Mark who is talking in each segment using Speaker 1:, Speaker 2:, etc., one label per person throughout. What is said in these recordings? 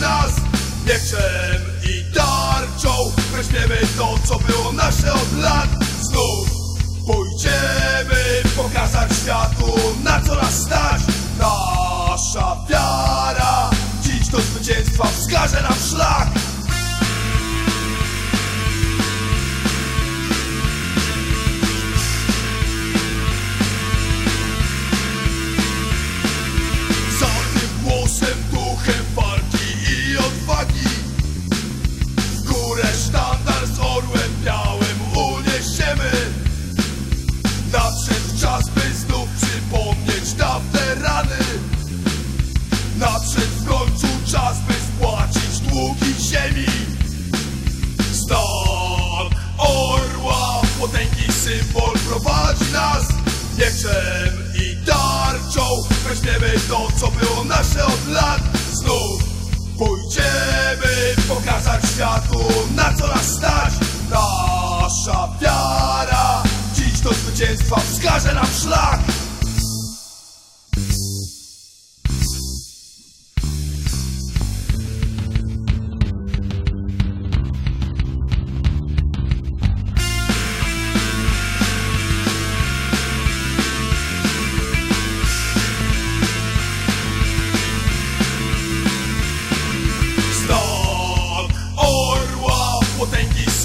Speaker 1: nas Mieczem i tarczą. Weźmiemy to, co było nasze od lat symbol prowadzi nas Mieczem i tarczą. Weźmiemy to, co było nasze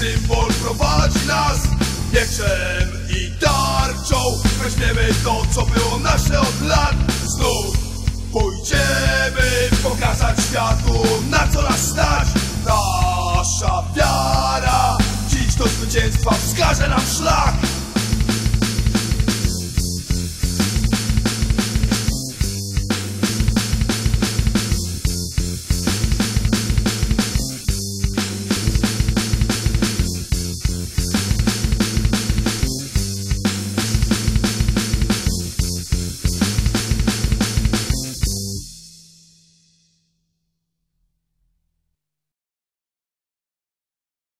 Speaker 1: symbol prowadzi nas Mieczem i tarczą. Weźmiemy to, co było nasze od lat. Znów pójdziemy pokazać światu, na co nas stać. Nasza wiara dziś do zwycięstwa wskaże nam szlak